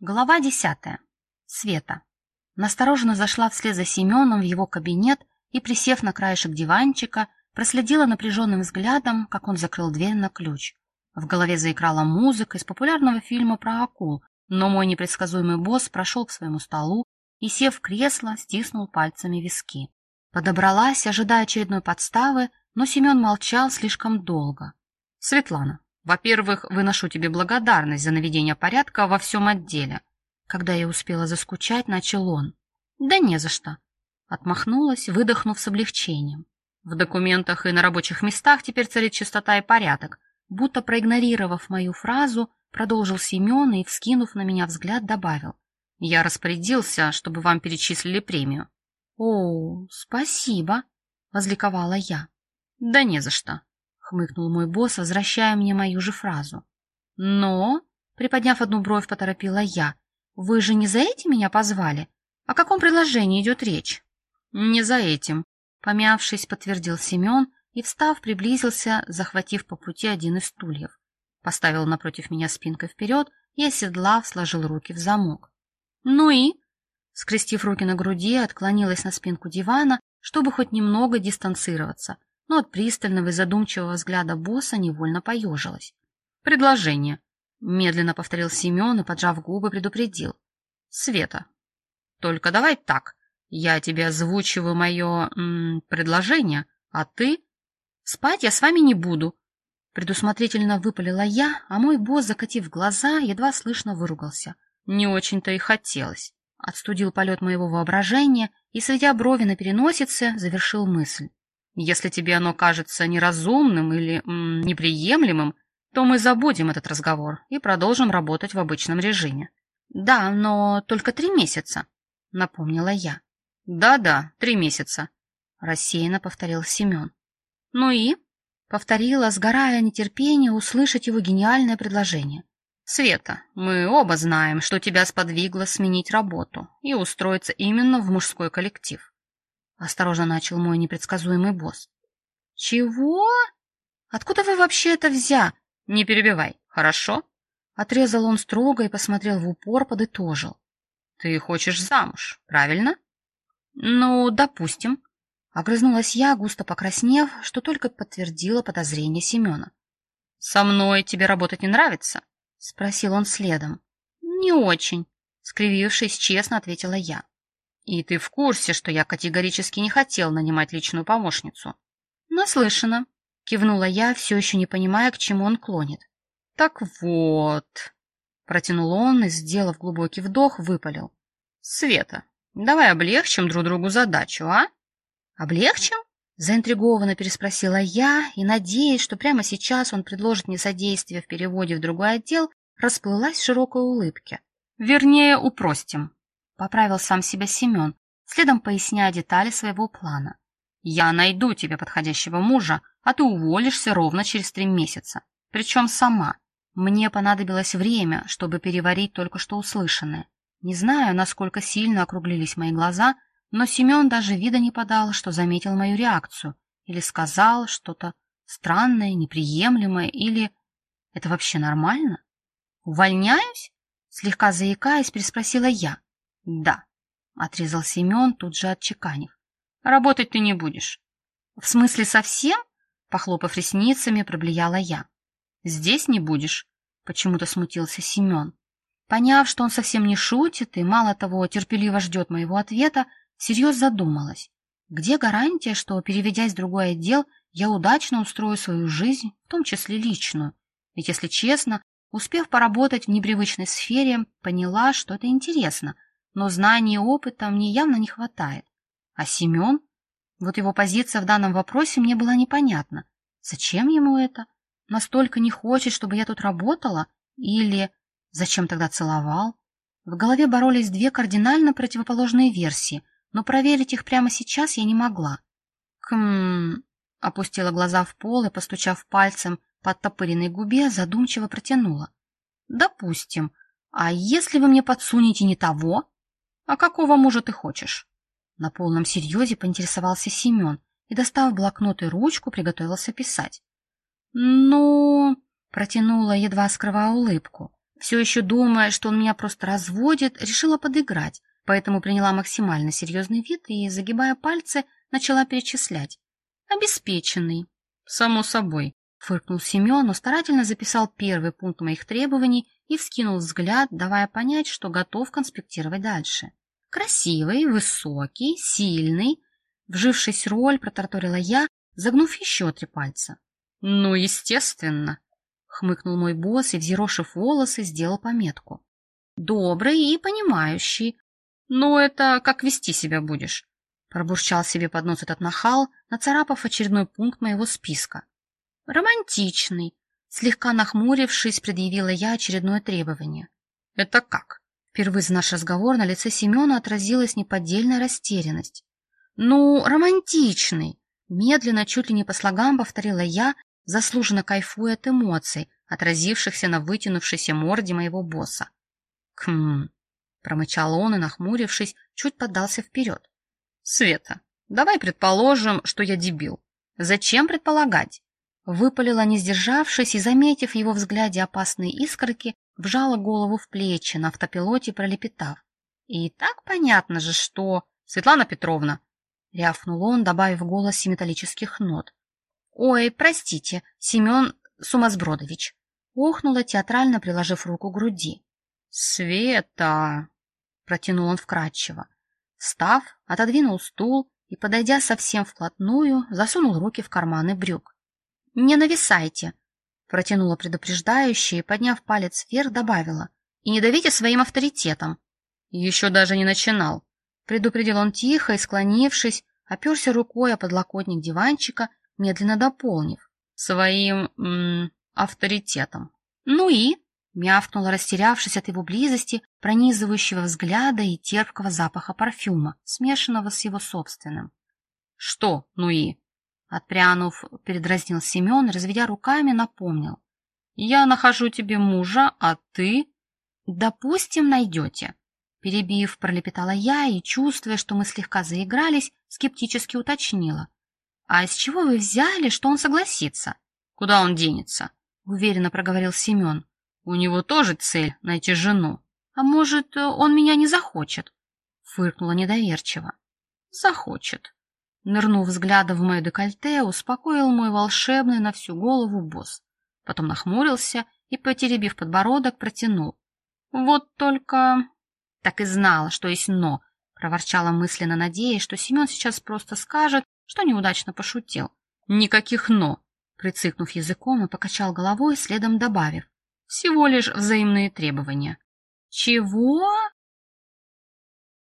Глава десятая. Света. Настороженно зашла вслед за Семеном в его кабинет и, присев на краешек диванчика, проследила напряженным взглядом, как он закрыл дверь на ключ. В голове заиграла музыка из популярного фильма про акул, но мой непредсказуемый босс прошел к своему столу и, сев в кресло, стиснул пальцами виски. Подобралась, ожидая очередной подставы, но Семен молчал слишком долго. — Светлана, во-первых, выношу тебе благодарность за наведение порядка во всем отделе. Когда я успела заскучать, начал он. Да не за что. Отмахнулась, выдохнув с облегчением. В документах и на рабочих местах теперь царит чистота и порядок. Будто проигнорировав мою фразу, продолжил Семен и, вскинув на меня взгляд, добавил. Я распорядился, чтобы вам перечислили премию. О, спасибо, возликовала я. Да не за что хмыкнул мой босс, возвращая мне мою же фразу. Но, приподняв одну бровь, поторопила я. Вы же не за этим меня позвали? О каком предложении идет речь? Не за этим, помявшись, подтвердил Семен и, встав, приблизился, захватив по пути один из стульев. Поставил напротив меня спинкой вперед и, оседлав, сложил руки в замок. Ну и, скрестив руки на груди, отклонилась на спинку дивана, чтобы хоть немного дистанцироваться — но от пристального и задумчивого взгляда босса невольно поежилась. «Предложение», — медленно повторил Семен и, поджав губы, предупредил. «Света, только давай так. Я тебе озвучиваю мое м, предложение, а ты...» «Спать я с вами не буду», — предусмотрительно выпалила я, а мой босс, закатив глаза, едва слышно выругался. «Не очень-то и хотелось». Отстудил полет моего воображения и, сведя брови на переносице, завершил мысль. Если тебе оно кажется неразумным или неприемлемым, то мы забудем этот разговор и продолжим работать в обычном режиме. Да, но только три месяца, напомнила я. Да-да, три месяца, рассеянно повторил Семен. Ну и? Повторила, сгорая нетерпение услышать его гениальное предложение. Света, мы оба знаем, что тебя сподвигло сменить работу и устроиться именно в мужской коллектив. Осторожно начал мой непредсказуемый босс. Чего? Откуда вы вообще это взя? Не перебивай, хорошо? Отрезал он строго и посмотрел в упор, подытожил. Ты хочешь замуж, правильно? Ну, допустим. Огрызнулась я, густо покраснев, что только подтвердило подозрение Семена. «Со мной тебе работать не нравится?» — спросил он следом. «Не очень», — скривившись, честно ответила я. И ты в курсе, что я категорически не хотел нанимать личную помощницу? Наслышана, кивнула я, все еще не понимая, к чему он клонит. Так вот, протянул он и, сделав глубокий вдох, выпалил. Света, давай облегчим друг другу задачу, а? Облегчим? Заинтригованно переспросила я и, надеясь, что прямо сейчас он предложит мне содействие в переводе в другой отдел, расплылась в широкой улыбке. Вернее, упростим. Поправил сам себя Семен, следом поясняя детали своего плана. «Я найду тебе подходящего мужа, а ты уволишься ровно через три месяца. Причем сама. Мне понадобилось время, чтобы переварить только что услышанное. Не знаю, насколько сильно округлились мои глаза, но Семен даже вида не подал, что заметил мою реакцию, или сказал что-то странное, неприемлемое, или... Это вообще нормально? Увольняюсь? Слегка заикаясь, переспросила я. Да, отрезал Семен, тут же отчеканив. Работать ты не будешь. В смысле совсем? Похлопав ресницами, проблеяла я. Здесь не будешь, почему-то смутился Семен. Поняв, что он совсем не шутит и, мало того, терпеливо ждет моего ответа, всерьез задумалась. Где гарантия, что, переведясь в другой отдел, я удачно устрою свою жизнь, в том числе личную? Ведь, если честно, успев поработать в непривычной сфере, поняла, что это интересно — но знаний и опыта мне явно не хватает. А Семен? Вот его позиция в данном вопросе мне была непонятна. Зачем ему это? Настолько не хочет, чтобы я тут работала? Или зачем тогда целовал? В голове боролись две кардинально противоположные версии, но проверить их прямо сейчас я не могла. Км... Опустила глаза в пол и, постучав пальцем по оттопыренной губе, задумчиво протянула. «Допустим. А если вы мне подсунете не того?» «А какого мужа ты хочешь?» На полном серьезе поинтересовался Семен и, достав блокнот и ручку, приготовился писать. «Ну...» — протянула, едва скрывая улыбку. Все еще думая, что он меня просто разводит, решила подыграть, поэтому приняла максимально серьезный вид и, загибая пальцы, начала перечислять. «Обеспеченный». «Само собой», — фыркнул Семен, но старательно записал первый пункт моих требований и вскинул взгляд, давая понять, что готов конспектировать дальше. «Красивый, высокий, сильный», — вжившись роль, протарторила я, загнув еще три пальца. «Ну, естественно», — хмыкнул мой босс и, взъерошив волосы, сделал пометку. «Добрый и понимающий. Ну, это как вести себя будешь?» Пробурчал себе под нос этот нахал, нацарапав очередной пункт моего списка. «Романтичный», — слегка нахмурившись, предъявила я очередное требование. «Это как?» Впервые за наш разговор на лице Семена отразилась неподдельная растерянность. «Ну, романтичный!» Медленно, чуть ли не по слогам повторила я, заслуженно кайфуя от эмоций, отразившихся на вытянувшейся морде моего босса. «Кхм!» — промычал он и, нахмурившись, чуть поддался вперед. «Света, давай предположим, что я дебил. Зачем предполагать?» Выпалила, не сдержавшись, и, заметив его взгляде опасные искорки, вжала голову в плечи, на автопилоте пролепетав. «И так понятно же, что...» «Светлана Петровна!» — рявкнул он, добавив в голосе металлических нот. «Ой, простите, Семен Сумасбродович!» — охнула, театрально приложив руку к груди. «Света!» — протянул он вкратчиво. Став, отодвинул стул и, подойдя совсем вплотную, засунул руки в карманы брюк. «Не нависайте!» — протянула предупреждающая и, подняв палец вверх, добавила. «И не давите своим авторитетом!» «Еще даже не начинал!» — предупредил он тихо и, склонившись, оперся рукой о подлокотник диванчика, медленно дополнив. «Своим... М -м, авторитетом!» «Ну и?» Мявкнула, растерявшись от его близости, пронизывающего взгляда и терпкого запаха парфюма, смешанного с его собственным. «Что, ну и?» Отпрянув, передразнил Семен, разведя руками, напомнил. «Я нахожу тебе мужа, а ты...» «Допустим, найдете». Перебив, пролепетала я и, чувствуя, что мы слегка заигрались, скептически уточнила. «А с чего вы взяли, что он согласится?» «Куда он денется?» — уверенно проговорил Семен. У него тоже цель — найти жену. А может, он меня не захочет? Фыркнула недоверчиво. Захочет. Нырнув взглядом в мое декольте, успокоил мой волшебный на всю голову босс. Потом нахмурился и, потеребив подбородок, протянул. Вот только... Так и знала, что есть «но», проворчала мысленно, надеясь, что Семен сейчас просто скажет, что неудачно пошутил. Никаких «но», прицикнув языком и покачал головой, следом добавив. Всего лишь взаимные требования. Чего?